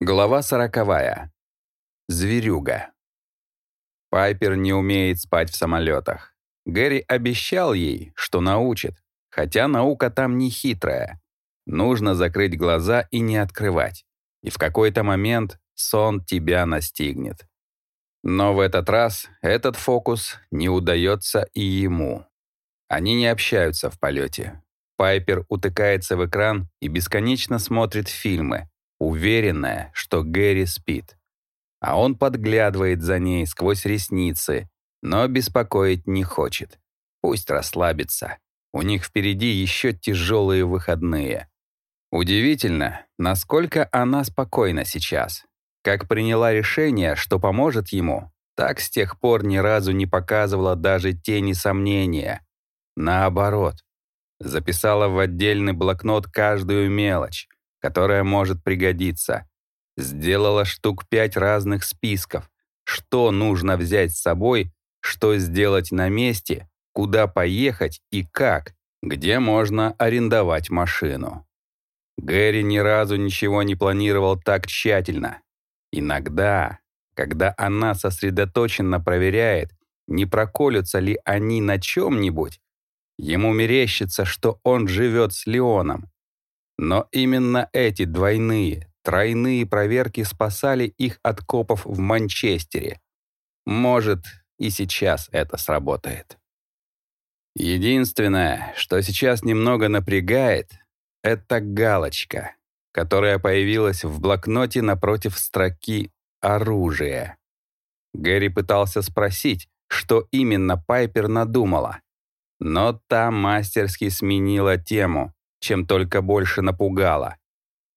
Глава сороковая. Зверюга. Пайпер не умеет спать в самолетах. Гэри обещал ей, что научит, хотя наука там не хитрая. Нужно закрыть глаза и не открывать. И в какой-то момент сон тебя настигнет. Но в этот раз этот фокус не удается и ему. Они не общаются в полете. Пайпер утыкается в экран и бесконечно смотрит фильмы, уверенная, что Гэри спит. А он подглядывает за ней сквозь ресницы, но беспокоить не хочет. Пусть расслабится. У них впереди еще тяжелые выходные. Удивительно, насколько она спокойна сейчас. Как приняла решение, что поможет ему, так с тех пор ни разу не показывала даже тени сомнения. Наоборот, записала в отдельный блокнот каждую мелочь, которая может пригодиться. Сделала штук пять разных списков, что нужно взять с собой, что сделать на месте, куда поехать и как, где можно арендовать машину. Гэри ни разу ничего не планировал так тщательно. Иногда, когда она сосредоточенно проверяет, не проколются ли они на чем-нибудь, ему мерещится, что он живет с Леоном, но именно эти двойные, тройные проверки спасали их от копов в Манчестере. Может, и сейчас это сработает. Единственное, что сейчас немного напрягает, это галочка, которая появилась в блокноте напротив строки «Оружие». Гэри пытался спросить, что именно Пайпер надумала, но та мастерски сменила тему, чем только больше напугала.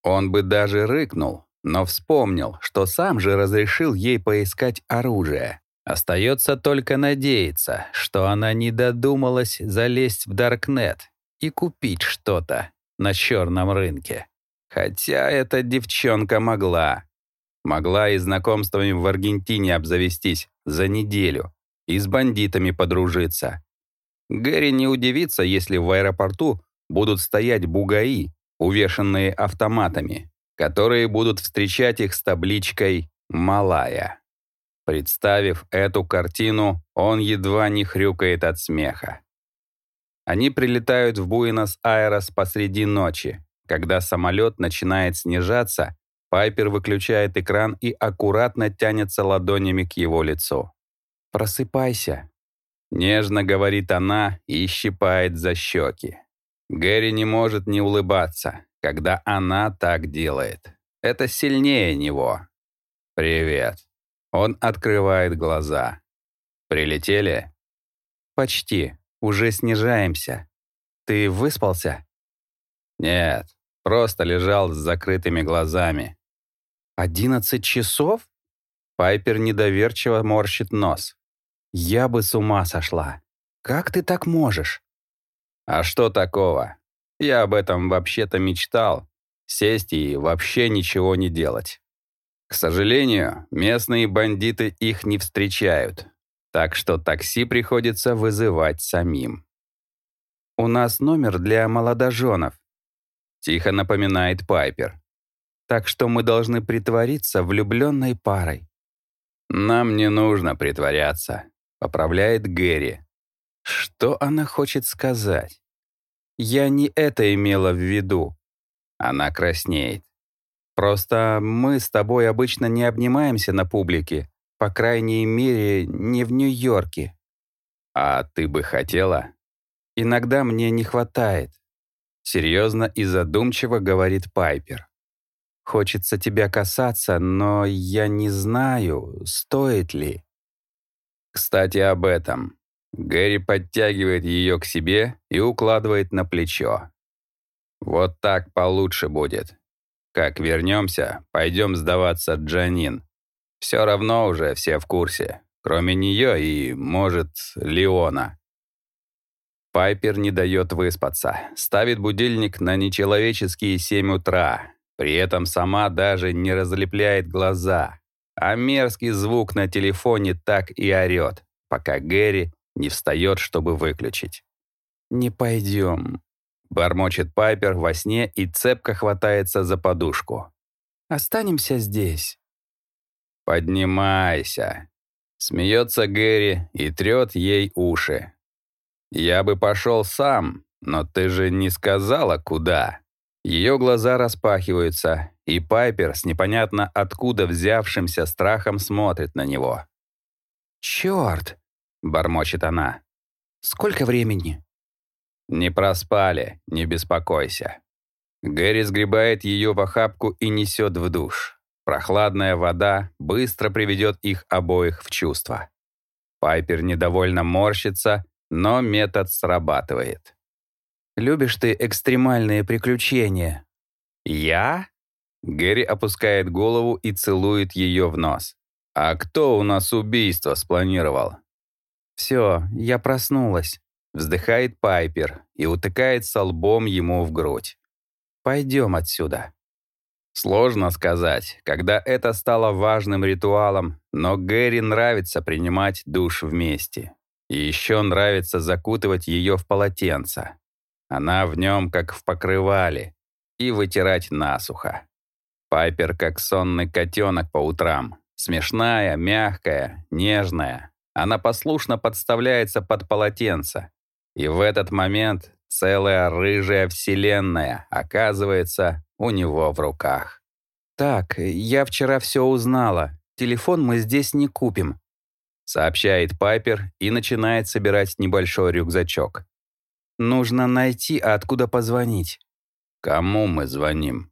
Он бы даже рыкнул, но вспомнил, что сам же разрешил ей поискать оружие. Остается только надеяться, что она не додумалась залезть в Даркнет и купить что-то на черном рынке. Хотя эта девчонка могла. Могла и знакомствами в Аргентине обзавестись за неделю, и с бандитами подружиться. Гэри не удивится, если в аэропорту будут стоять бугаи, увешанные автоматами, которые будут встречать их с табличкой «Малая». Представив эту картину, он едва не хрюкает от смеха. Они прилетают в Буэнос-Айрес посреди ночи. Когда самолет начинает снижаться, Пайпер выключает экран и аккуратно тянется ладонями к его лицу. «Просыпайся», — нежно говорит она и щипает за щеки. Гэри не может не улыбаться, когда она так делает. Это сильнее него. «Привет». Он открывает глаза. «Прилетели?» «Почти. Уже снижаемся. Ты выспался?» «Нет, просто лежал с закрытыми глазами». «Одиннадцать часов?» Пайпер недоверчиво морщит нос. «Я бы с ума сошла. Как ты так можешь?» А что такого? Я об этом вообще-то мечтал. Сесть и вообще ничего не делать. К сожалению, местные бандиты их не встречают. Так что такси приходится вызывать самим. «У нас номер для молодоженов», — тихо напоминает Пайпер. «Так что мы должны притвориться влюбленной парой». «Нам не нужно притворяться», — поправляет Гэри. Что она хочет сказать? Я не это имела в виду. Она краснеет. Просто мы с тобой обычно не обнимаемся на публике, по крайней мере, не в Нью-Йорке. А ты бы хотела? Иногда мне не хватает. Серьезно и задумчиво говорит Пайпер. Хочется тебя касаться, но я не знаю, стоит ли. Кстати, об этом. Гэри подтягивает ее к себе и укладывает на плечо. «Вот так получше будет. Как вернемся, пойдем сдаваться Джанин. Все равно уже все в курсе, кроме нее и, может, Леона». Пайпер не дает выспаться, ставит будильник на нечеловеческие 7 утра, при этом сама даже не разлепляет глаза, а мерзкий звук на телефоне так и орет, пока Гэри не встает, чтобы выключить. «Не пойдем», — бормочет Пайпер во сне и цепко хватается за подушку. Останемся здесь». «Поднимайся», — смеется Гэри и трет ей уши. «Я бы пошел сам, но ты же не сказала, куда». Ее глаза распахиваются, и Пайпер с непонятно откуда взявшимся страхом смотрит на него. «Черт!» — бормочет она. «Сколько времени?» «Не проспали, не беспокойся». Гэри сгребает ее в охапку и несет в душ. Прохладная вода быстро приведет их обоих в чувство. Пайпер недовольно морщится, но метод срабатывает. «Любишь ты экстремальные приключения?» «Я?» Гэри опускает голову и целует ее в нос. «А кто у нас убийство спланировал?» «Все, я проснулась», — вздыхает Пайпер и утыкается лбом ему в грудь. «Пойдем отсюда». Сложно сказать, когда это стало важным ритуалом, но Гэри нравится принимать душ вместе. И еще нравится закутывать ее в полотенце. Она в нем как в покрывале. И вытирать насухо. Пайпер как сонный котенок по утрам. Смешная, мягкая, нежная. Она послушно подставляется под полотенце. И в этот момент целая рыжая вселенная оказывается у него в руках. «Так, я вчера все узнала. Телефон мы здесь не купим», сообщает Пайпер и начинает собирать небольшой рюкзачок. «Нужно найти, откуда позвонить». «Кому мы звоним?»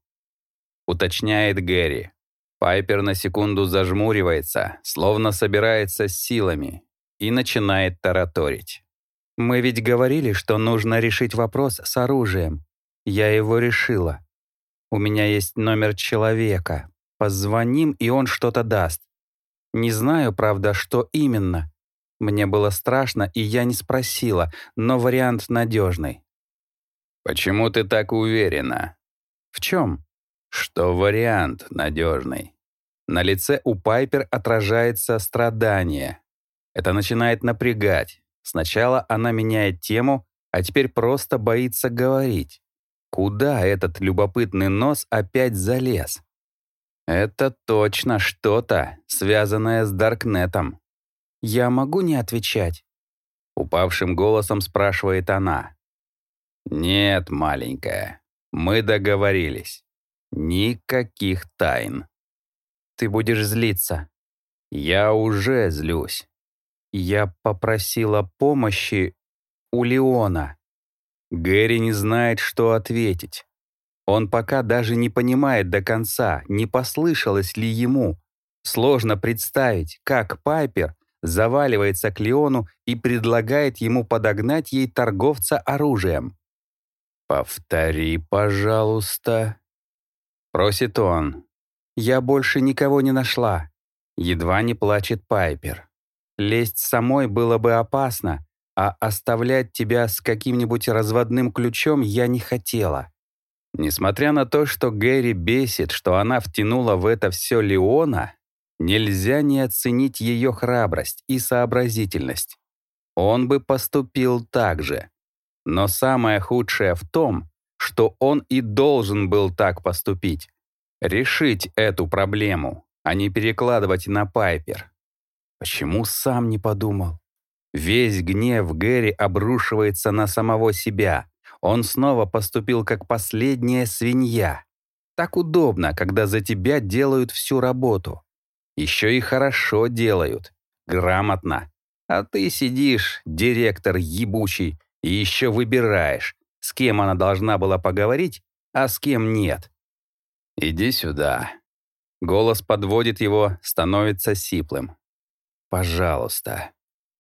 уточняет Гэри. Пайпер на секунду зажмуривается, словно собирается с силами, и начинает тараторить. «Мы ведь говорили, что нужно решить вопрос с оружием. Я его решила. У меня есть номер человека. Позвоним, и он что-то даст. Не знаю, правда, что именно. Мне было страшно, и я не спросила, но вариант надежный. «Почему ты так уверена?» «В чем?» «Что вариант надежный?» На лице у Пайпер отражается страдание. Это начинает напрягать. Сначала она меняет тему, а теперь просто боится говорить. Куда этот любопытный нос опять залез? Это точно что-то, связанное с Даркнетом. «Я могу не отвечать?» Упавшим голосом спрашивает она. «Нет, маленькая, мы договорились. Никаких тайн». «Ты будешь злиться». «Я уже злюсь». «Я попросила помощи у Леона». Гэри не знает, что ответить. Он пока даже не понимает до конца, не послышалось ли ему. Сложно представить, как Пайпер заваливается к Леону и предлагает ему подогнать ей торговца оружием. «Повтори, пожалуйста», — просит он. «Я больше никого не нашла», — едва не плачет Пайпер. «Лезть самой было бы опасно, а оставлять тебя с каким-нибудь разводным ключом я не хотела. Несмотря на то, что Гэри бесит, что она втянула в это все Леона, нельзя не оценить ее храбрость и сообразительность. Он бы поступил так же. Но самое худшее в том, что он и должен был так поступить. Решить эту проблему, а не перекладывать на Пайпер. Почему сам не подумал? Весь гнев Гэри обрушивается на самого себя. Он снова поступил как последняя свинья. Так удобно, когда за тебя делают всю работу. Еще и хорошо делают. Грамотно. А ты сидишь, директор ебучий, и еще выбираешь, с кем она должна была поговорить, а с кем нет. «Иди сюда». Голос подводит его, становится сиплым. «Пожалуйста».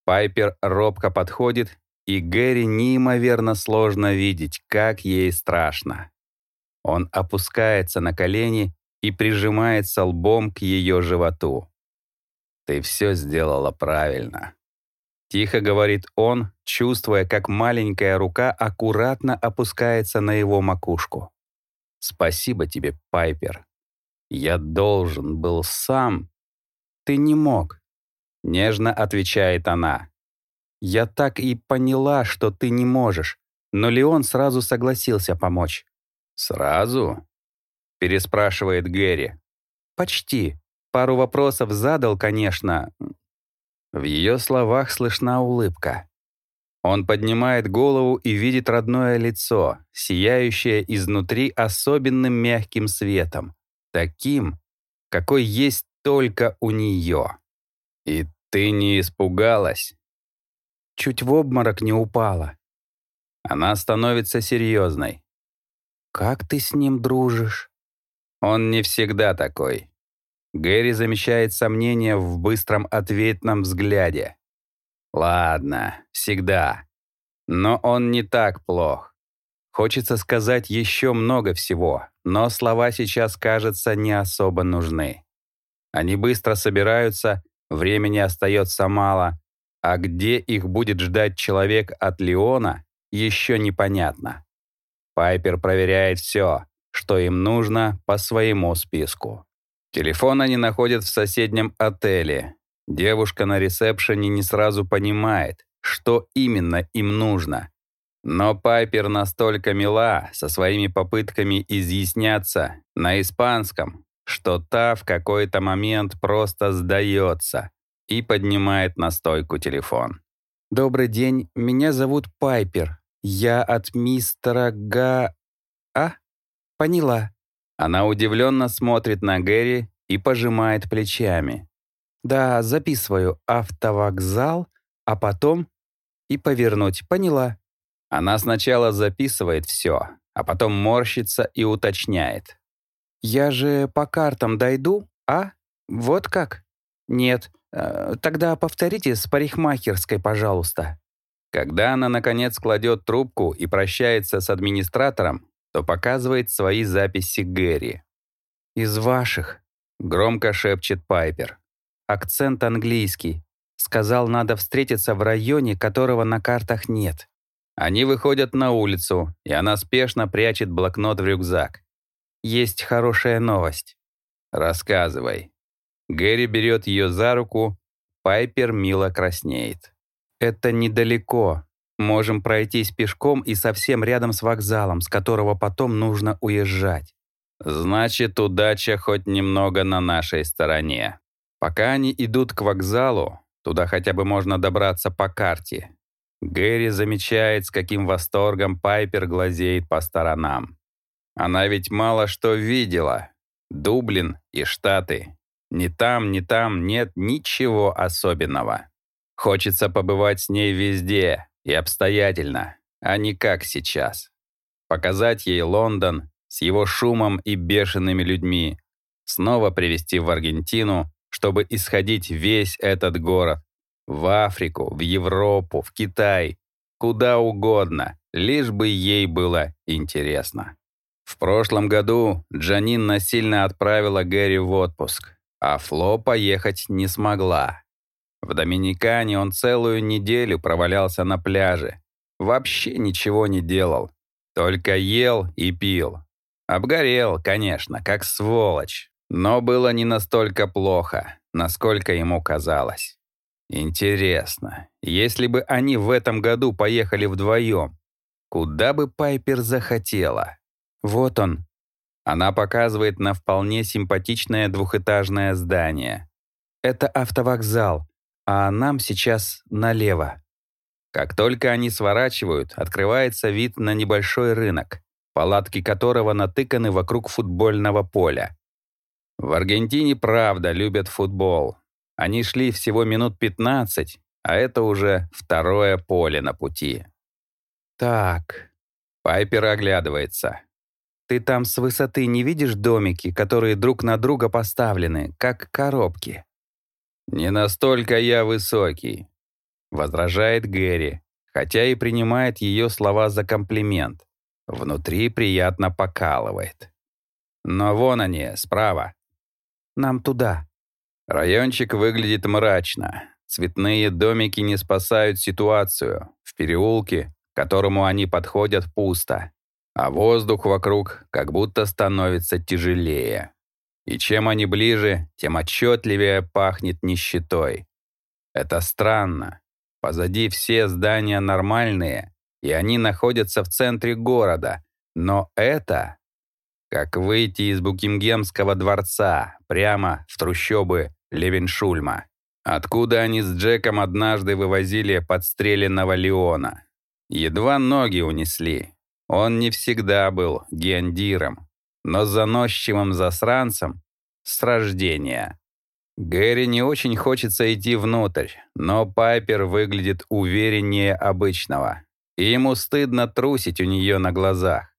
Пайпер робко подходит, и Гэри неимоверно сложно видеть, как ей страшно. Он опускается на колени и прижимается лбом к ее животу. «Ты все сделала правильно», — тихо говорит он, чувствуя, как маленькая рука аккуратно опускается на его макушку. «Спасибо тебе, Пайпер. Я должен был сам. Ты не мог. Нежно отвечает она. «Я так и поняла, что ты не можешь, но Леон сразу согласился помочь». «Сразу?» переспрашивает Гэри. почти. Пару вопросов задал, конечно. В ее словах слышна улыбка. Он поднимает голову и видит родное лицо, сияющее изнутри особенным мягким светом, таким, какой есть только у нее. «И ты не испугалась?» Чуть в обморок не упала. Она становится серьезной. «Как ты с ним дружишь?» Он не всегда такой. Гэри замечает сомнение в быстром ответном взгляде. Ладно, всегда. Но он не так плох. Хочется сказать еще много всего, но слова сейчас, кажется, не особо нужны. Они быстро собираются, времени остается мало, а где их будет ждать человек от Леона, еще непонятно. Пайпер проверяет все, что им нужно по своему списку. Телефон они находят в соседнем отеле. Девушка на ресепшене не сразу понимает, что именно им нужно. Но Пайпер настолько мила со своими попытками изъясняться на испанском, что та в какой-то момент просто сдается и поднимает на стойку телефон. «Добрый день, меня зовут Пайпер. Я от мистера Га... А? Поняла». Она удивленно смотрит на Гэри и пожимает плечами. «Да, записываю. Автовокзал, а потом и повернуть. Поняла». Она сначала записывает все, а потом морщится и уточняет. «Я же по картам дойду, а? Вот как?» «Нет. Э, тогда повторите с парикмахерской, пожалуйста». Когда она, наконец, кладет трубку и прощается с администратором, то показывает свои записи Гэри. «Из ваших», — громко шепчет Пайпер. «Акцент английский. Сказал, надо встретиться в районе, которого на картах нет». Они выходят на улицу, и она спешно прячет блокнот в рюкзак. «Есть хорошая новость». «Рассказывай». Гэри берет ее за руку, Пайпер мило краснеет. «Это недалеко. Можем пройтись пешком и совсем рядом с вокзалом, с которого потом нужно уезжать». «Значит, удача хоть немного на нашей стороне. Пока они идут к вокзалу, туда хотя бы можно добраться по карте». Гэри замечает, с каким восторгом Пайпер глазеет по сторонам. Она ведь мало что видела. Дублин и Штаты. Ни там, ни там нет ничего особенного. Хочется побывать с ней везде и обстоятельно, а не как сейчас. Показать ей Лондон с его шумом и бешеными людьми, снова привезти в Аргентину, чтобы исходить весь этот город, в Африку, в Европу, в Китай, куда угодно, лишь бы ей было интересно. В прошлом году Джанин насильно отправила Гэри в отпуск, а Фло поехать не смогла. В Доминикане он целую неделю провалялся на пляже. Вообще ничего не делал. Только ел и пил. Обгорел, конечно, как сволочь. Но было не настолько плохо, насколько ему казалось. Интересно, если бы они в этом году поехали вдвоем, куда бы Пайпер захотела? Вот он, она показывает на вполне симпатичное двухэтажное здание. Это автовокзал, а нам сейчас налево. Как только они сворачивают, открывается вид на небольшой рынок, палатки которого натыканы вокруг футбольного поля. В Аргентине правда любят футбол. Они шли всего минут 15, а это уже второе поле на пути. Так. Пайпер оглядывается. Ты там с высоты не видишь домики, которые друг на друга поставлены, как коробки?» «Не настолько я высокий», — возражает Гэри, хотя и принимает ее слова за комплимент. Внутри приятно покалывает. «Но вон они, справа». «Нам туда». Райончик выглядит мрачно. Цветные домики не спасают ситуацию. В переулке, к которому они подходят, пусто а воздух вокруг как будто становится тяжелее. И чем они ближе, тем отчетливее пахнет нищетой. Это странно. Позади все здания нормальные, и они находятся в центре города, но это... как выйти из Букингемского дворца прямо в трущобы Левеншульма, откуда они с Джеком однажды вывозили подстреленного Леона. Едва ноги унесли. Он не всегда был гендиром, но заносчивым засранцем с рождения. Гэри не очень хочется идти внутрь, но Пайпер выглядит увереннее обычного, и ему стыдно трусить у нее на глазах.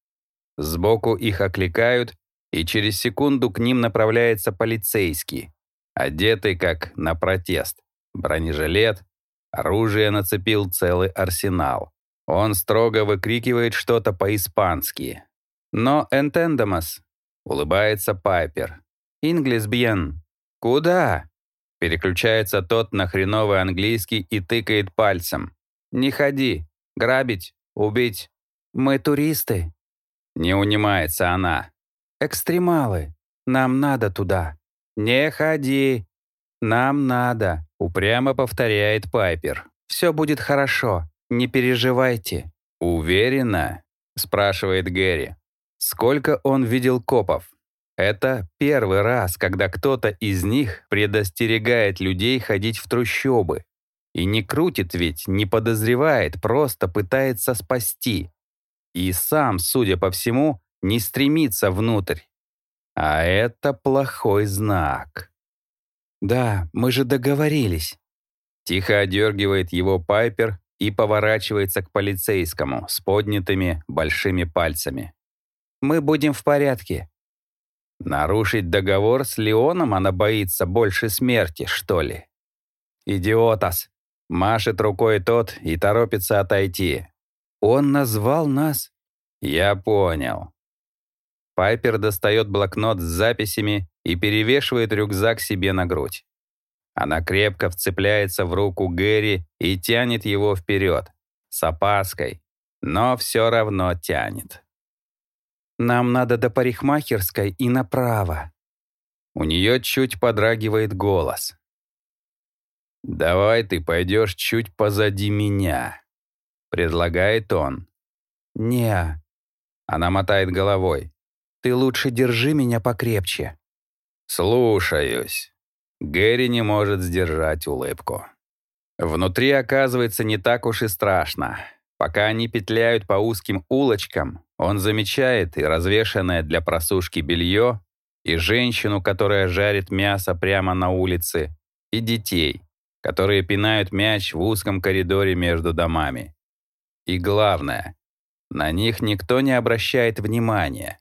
Сбоку их окликают, и через секунду к ним направляется полицейский, одетый как на протест. Бронежилет, оружие нацепил целый арсенал. Он строго выкрикивает что-то по-испански. «Но энтендамас», — улыбается Пайпер. «Инглис бьен». «Куда?» Переключается тот на хреновый английский и тыкает пальцем. «Не ходи. Грабить. Убить. Мы туристы». Не унимается она. «Экстремалы. Нам надо туда». «Не ходи. Нам надо», — упрямо повторяет Пайпер. «Все будет хорошо. Не переживайте». «Уверена?» — спрашивает Гэри. «Сколько он видел копов?» Это первый раз, когда кто-то из них предостерегает людей ходить в трущобы. И не крутит ведь, не подозревает, просто пытается спасти. И сам, судя по всему, не стремится внутрь. А это плохой знак. «Да, мы же договорились». Тихо одергивает его Пайпер и поворачивается к полицейскому с поднятыми большими пальцами. «Мы будем в порядке. Нарушить договор с Леоном она боится больше смерти, что ли? Идиотас! Машет рукой тот и торопится отойти. Он назвал нас? Я понял. Пайпер достает блокнот с записями и перевешивает рюкзак себе на грудь. Она крепко вцепляется в руку Гэри и тянет его вперед, с опаской, но все равно тянет. Нам надо до парикмахерской и направо». У нее чуть подрагивает голос. «Давай ты пойдешь чуть позади меня», — предлагает он. «Не». Она мотает головой. «Ты лучше держи меня покрепче». «Слушаюсь». Гэри не может сдержать улыбку. Внутри оказывается не так уж и страшно. Пока они петляют по узким улочкам, он замечает и развешанное для просушки белье, и женщину, которая жарит мясо прямо на улице, и детей, которые пинают мяч в узком коридоре между домами. И главное, на них никто не обращает внимания.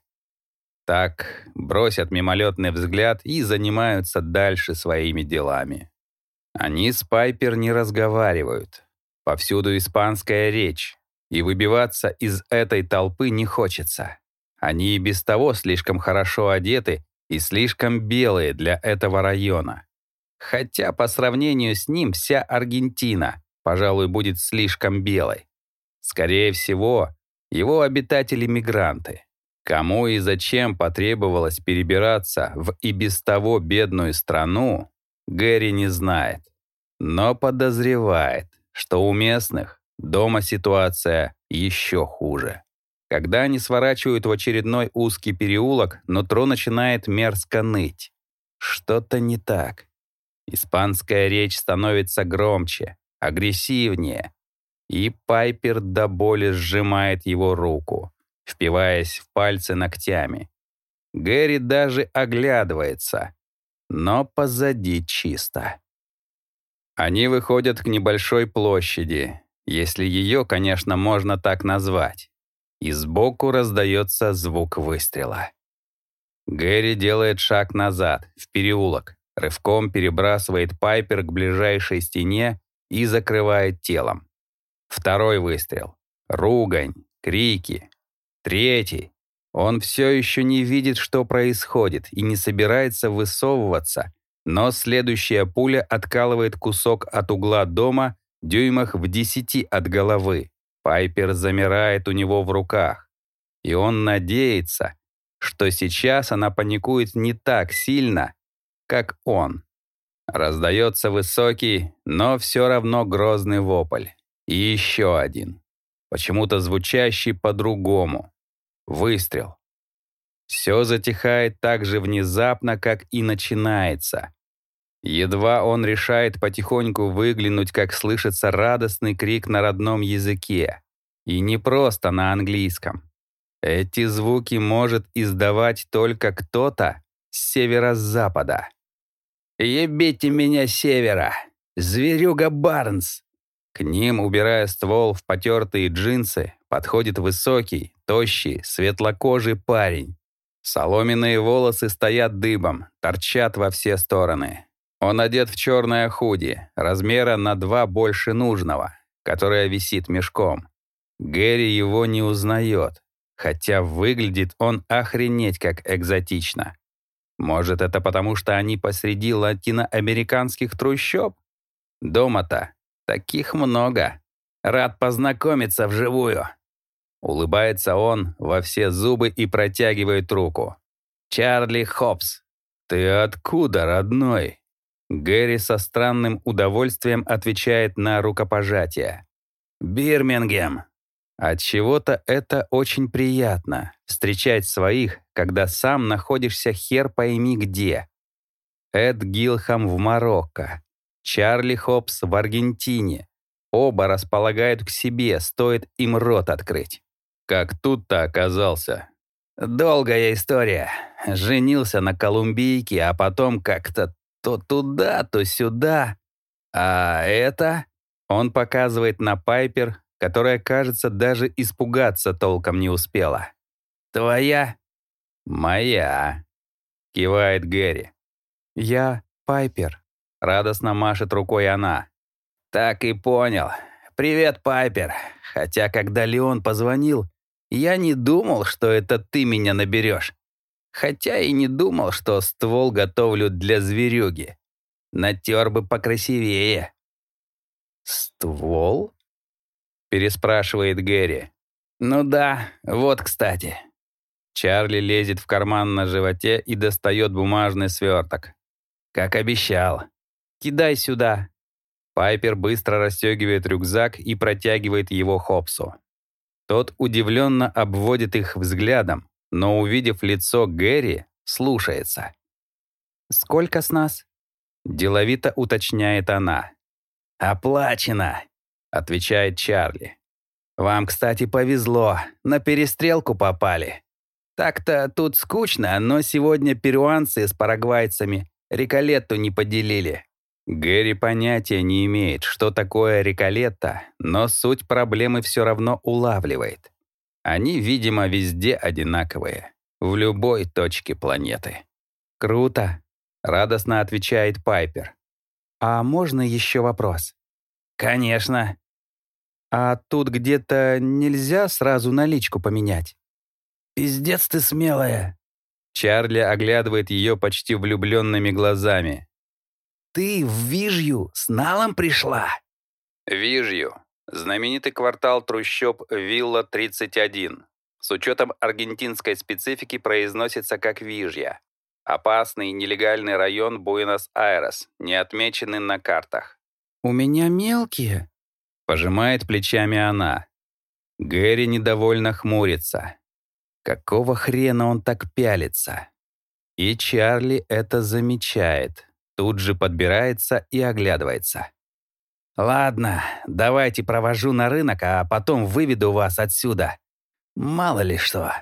Так бросят мимолетный взгляд и занимаются дальше своими делами. Они с Пайпер не разговаривают. Повсюду испанская речь, и выбиваться из этой толпы не хочется. Они и без того слишком хорошо одеты и слишком белые для этого района. Хотя по сравнению с ним вся Аргентина, пожалуй, будет слишком белой. Скорее всего, его обитатели-мигранты. Кому и зачем потребовалось перебираться в и без того бедную страну, Гэри не знает. Но подозревает, что у местных дома ситуация еще хуже. Когда они сворачивают в очередной узкий переулок, нутро начинает мерзко ныть. Что-то не так. Испанская речь становится громче, агрессивнее, и Пайпер до боли сжимает его руку, впиваясь в пальцы ногтями. Гэри даже оглядывается, но позади чисто. Они выходят к небольшой площади, если ее, конечно, можно так назвать. И сбоку раздается звук выстрела. Гэри делает шаг назад, в переулок, рывком перебрасывает Пайпер к ближайшей стене и закрывает телом. Второй выстрел. Ругань, крики. Третий. Он все еще не видит, что происходит, и не собирается высовываться, но следующая пуля откалывает кусок от угла дома дюймах в десяти от головы. Пайпер замирает у него в руках. И он надеется, что сейчас она паникует не так сильно, как он. Раздается высокий, но все равно грозный вопль. И еще один. Почему-то звучащий по-другому. Выстрел. Все затихает так же внезапно, как и начинается. Едва он решает потихоньку выглянуть, как слышится радостный крик на родном языке. И не просто на английском. Эти звуки может издавать только кто-то с северо-запада. «Ебите меня севера! Зверюга Барнс!» К ним, убирая ствол в потертые джинсы, подходит высокий, тощий, светлокожий парень. Соломенные волосы стоят дыбом, торчат во все стороны. Он одет в черное худи, размера на два больше нужного, которое висит мешком. Гэри его не узнает, хотя выглядит он охренеть как экзотично. Может, это потому, что они посреди латиноамериканских трущоб? Дома-то таких много. Рад познакомиться вживую. Улыбается он во все зубы и протягивает руку. «Чарли Хопс». «Ты откуда, родной?» Гэри со странным удовольствием отвечает на рукопожатие. «Бирмингем». От чего-то это очень приятно — встречать своих, когда сам находишься хер пойми где. Эд Гилхам в Марокко, Чарли Хопс в Аргентине. Оба располагают к себе, стоит им рот открыть. Как тут-то оказался? Долгая история. Женился на колумбийке, а потом как-то то туда, то сюда. А это? Он показывает на Пайпер, которая, кажется, даже испугаться толком не успела. «Твоя?» «Моя», — кивает Гэри. «Я Пайпер», — радостно машет рукой она. «Так и понял. Привет, Пайпер. Хотя, когда Леон позвонил, я не думал, что это ты меня наберешь. Хотя и не думал, что ствол готовлю для зверюги. Натер бы покрасивее». «Ствол?» переспрашивает Гэри. «Ну да, вот кстати». Чарли лезет в карман на животе и достает бумажный сверток. «Как обещал. Кидай сюда». Пайпер быстро расстегивает рюкзак и протягивает его Хопсу. Тот удивленно обводит их взглядом, но, увидев лицо Гэри, слушается. «Сколько с нас?» Деловито уточняет она. «Оплачено!» — отвечает Чарли. «Вам, кстати, повезло, на перестрелку попали. Так-то тут скучно, но сегодня перуанцы с парагвайцами риколетту не поделили». Гэри понятия не имеет, что такое риколетта, но суть проблемы все равно улавливает. Они, видимо, везде одинаковые, в любой точке планеты. «Круто», — радостно отвечает Пайпер. «А можно еще вопрос?» «Конечно. А тут где-то нельзя сразу наличку поменять?» «Пиздец ты смелая!» Чарли оглядывает ее почти влюбленными глазами. «Ты в Вижью с налом пришла?» Вижью. Знаменитый квартал трущоб Вилла 31. С учетом аргентинской специфики произносится как Вижья. Опасный нелегальный район Буэнос-Айрес, не отмеченный на картах. «У меня мелкие», — пожимает плечами она. Гэри недовольно хмурится. Какого хрена он так пялится? И Чарли это замечает, тут же подбирается и оглядывается. «Ладно, давайте провожу на рынок, а потом выведу вас отсюда. Мало ли что».